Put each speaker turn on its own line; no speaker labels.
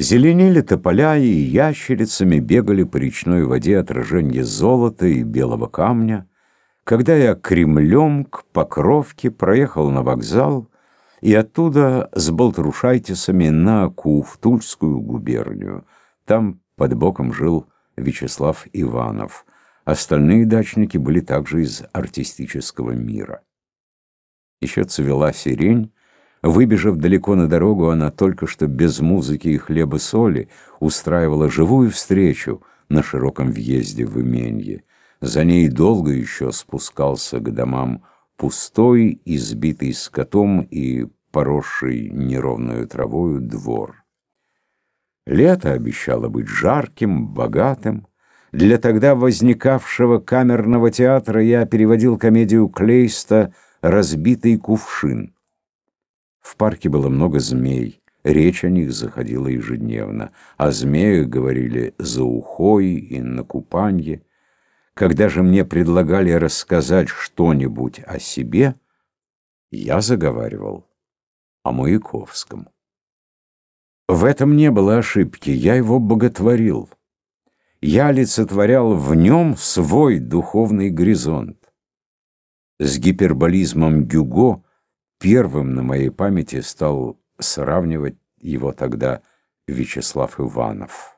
Зеленели тополя и ящерицами бегали по речной воде отражения золота и белого камня. Когда я Кремлем к Покровке проехал на вокзал и оттуда с Болтрушайтисами на Аку в Тульскую губернию, там под боком жил Вячеслав Иванов. Остальные дачники были также из артистического мира. Еще цвела сирень, Выбежав далеко на дорогу, она только что без музыки и хлеба-соли устраивала живую встречу на широком въезде в именье. За ней долго еще спускался к домам пустой, избитый скотом и поросший неровную травою двор. Лето обещало быть жарким, богатым. Для тогда возникавшего камерного театра я переводил комедию Клейста «Разбитый кувшин». В парке было много змей. Речь о них заходила ежедневно. О змеях говорили за ухой и на купанье. Когда же мне предлагали рассказать что-нибудь о себе, я заговаривал о Маяковском. В этом не было ошибки, я его боготворил. Я олицетворял в нем свой духовный горизонт. С гиперболизмом Гюго Первым на моей памяти стал сравнивать его тогда Вячеслав Иванов.